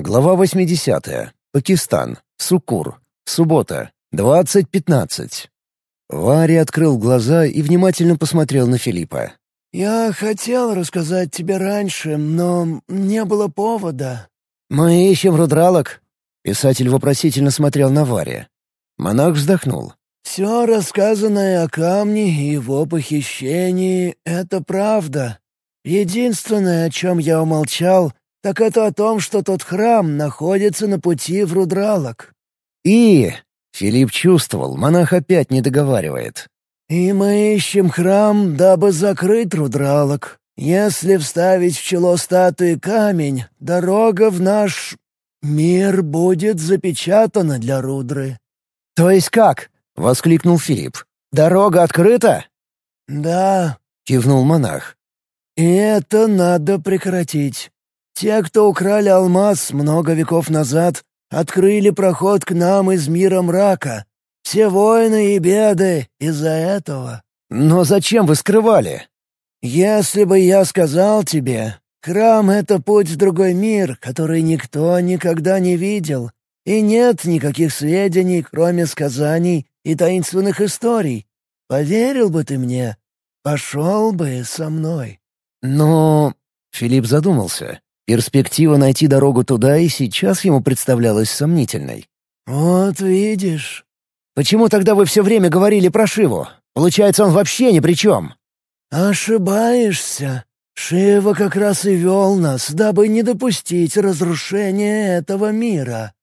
Глава 80. Пакистан. Сукур. Суббота. 20.15. Вари открыл глаза и внимательно посмотрел на Филиппа. «Я хотел рассказать тебе раньше, но не было повода». «Мы ищем рудралок?» Писатель вопросительно смотрел на Варе. Монах вздохнул. «Все рассказанное о камне и его похищении — это правда. Единственное, о чем я умолчал, так это о том, что тот храм находится на пути в Рудралок». «И...» — Филипп чувствовал, монах опять не договаривает. «И мы ищем храм, дабы закрыть Рудралок. Если вставить в чело статуи камень, дорога в наш мир будет запечатана для Рудры». «То есть как?» — воскликнул Филипп. «Дорога открыта?» «Да», — кивнул монах. «И это надо прекратить. Те, кто украли алмаз много веков назад, открыли проход к нам из мира мрака. Все войны и беды из-за этого. Но зачем вы скрывали? Если бы я сказал тебе, храм — это путь в другой мир, который никто никогда не видел, и нет никаких сведений, кроме сказаний и таинственных историй, поверил бы ты мне, пошел бы со мной. Но... Филипп задумался. Перспектива найти дорогу туда и сейчас ему представлялась сомнительной. «Вот видишь». «Почему тогда вы все время говорили про Шиву? Получается, он вообще ни при чем». «Ошибаешься. Шива как раз и вел нас, дабы не допустить разрушения этого мира».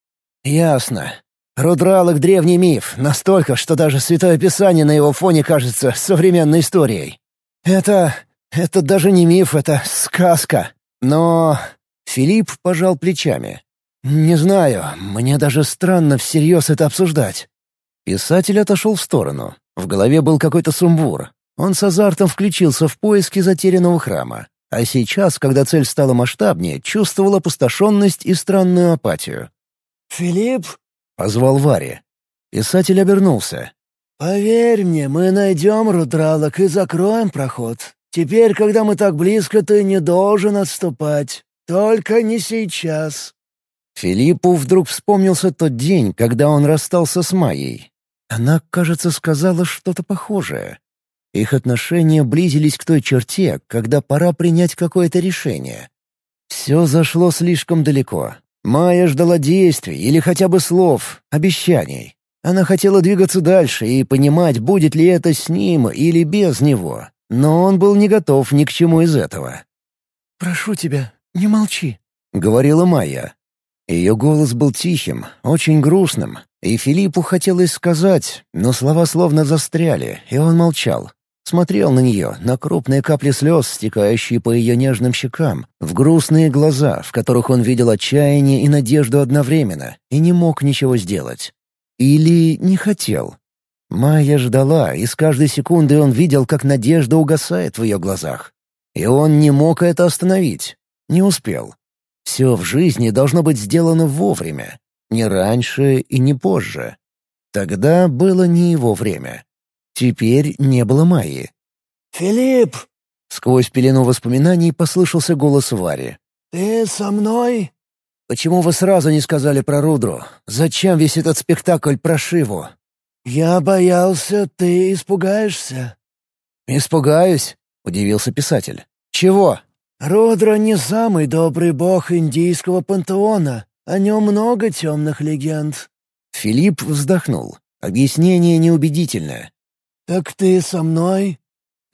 «Ясно. Рудралок — древний миф, настолько, что даже Святое Писание на его фоне кажется современной историей. Это... это даже не миф, это сказка. Но Филипп пожал плечами. «Не знаю, мне даже странно всерьез это обсуждать». Писатель отошел в сторону. В голове был какой-то сумбур. Он с азартом включился в поиски затерянного храма. А сейчас, когда цель стала масштабнее, чувствовал опустошенность и странную апатию. «Филипп?» — позвал Варе. Писатель обернулся. «Поверь мне, мы найдем рудралок и закроем проход. Теперь, когда мы так близко, ты не должен отступать. Только не сейчас». Филиппу вдруг вспомнился тот день, когда он расстался с Майей. Она, кажется, сказала что-то похожее. Их отношения близились к той черте, когда пора принять какое-то решение. Все зашло слишком далеко. Майя ждала действий или хотя бы слов, обещаний. Она хотела двигаться дальше и понимать, будет ли это с ним или без него. Но он был не готов ни к чему из этого. «Прошу тебя, «Не молчи», — говорила Майя. Ее голос был тихим, очень грустным, и Филиппу хотелось сказать, но слова словно застряли, и он молчал. Смотрел на нее, на крупные капли слез, стекающие по ее нежным щекам, в грустные глаза, в которых он видел отчаяние и надежду одновременно, и не мог ничего сделать. Или не хотел. Майя ждала, и с каждой секунды он видел, как надежда угасает в ее глазах. И он не мог это остановить. Не успел. Все в жизни должно быть сделано вовремя. Не раньше и не позже. Тогда было не его время. Теперь не было Майи. «Филипп!» Сквозь пелену воспоминаний послышался голос Вари. «Ты со мной?» «Почему вы сразу не сказали про Рудру? Зачем весь этот спектакль про Шиву?» «Я боялся, ты испугаешься». «Испугаюсь?» — удивился писатель. «Чего?» Рудра не самый добрый бог индийского пантеона. О нем много темных легенд». Филипп вздохнул. Объяснение неубедительное. «Так ты со мной?»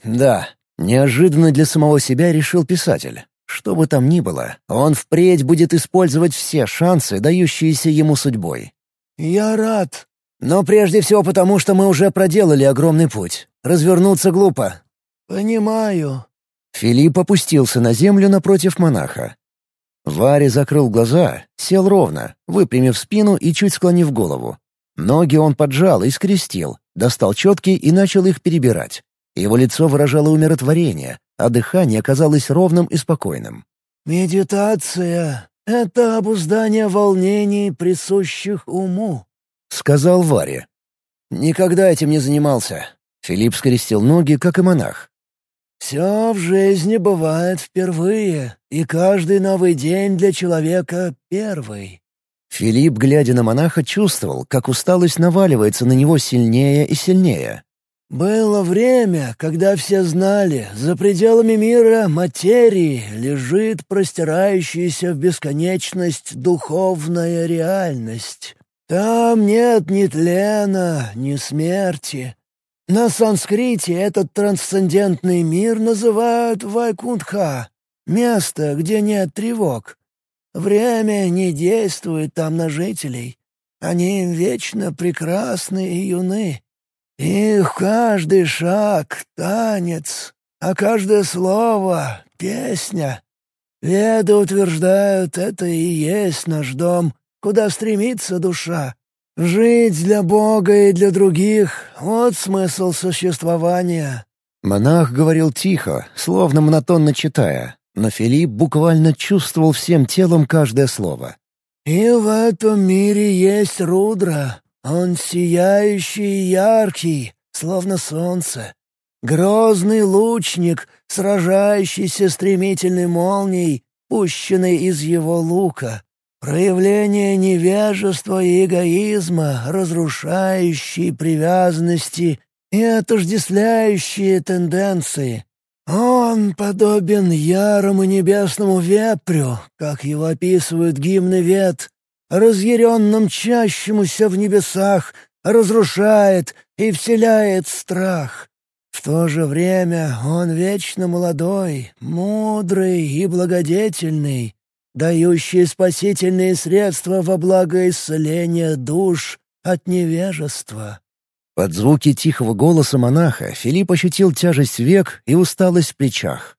«Да». Неожиданно для самого себя решил писатель. Что бы там ни было, он впредь будет использовать все шансы, дающиеся ему судьбой. «Я рад». «Но прежде всего потому, что мы уже проделали огромный путь. Развернуться глупо». «Понимаю», Филипп опустился на землю напротив монаха. Варя закрыл глаза, сел ровно, выпрямив спину и чуть склонив голову. Ноги он поджал и скрестил, достал четки и начал их перебирать. Его лицо выражало умиротворение, а дыхание казалось ровным и спокойным. «Медитация — это обуздание волнений, присущих уму», — сказал Варе. «Никогда этим не занимался». Филипп скрестил ноги, как и монах. Все в жизни бывает впервые, и каждый новый день для человека первый». Филипп, глядя на монаха, чувствовал, как усталость наваливается на него сильнее и сильнее. «Было время, когда все знали, за пределами мира материи лежит простирающаяся в бесконечность духовная реальность. Там нет ни тлена, ни смерти. На санскрите этот трансцендентный мир называют Вайкунтха — место, где нет тревог. Время не действует там на жителей. Они вечно прекрасны и юны. Их каждый шаг — танец, а каждое слово — песня. Веды утверждают, это и есть наш дом, куда стремится душа. Жить для Бога и для других — вот смысл существования». Монах говорил тихо, словно монотонно читая, но Филипп буквально чувствовал всем телом каждое слово. «И в этом мире есть Рудра, он сияющий и яркий, словно солнце. Грозный лучник, сражающийся стремительной молнией, пущенной из его лука. Проявление невежества и эгоизма, разрушающие привязанности и отождествляющие тенденции. Он подобен ярому небесному вепрю, как его описывают гимны Вет, разъяренно мчащемуся в небесах, разрушает и вселяет страх. В то же время он вечно молодой, мудрый и благодетельный, дающий спасительные средства во благо исцеления душ от невежества. Под звуки тихого голоса монаха Филипп ощутил тяжесть век и усталость в плечах.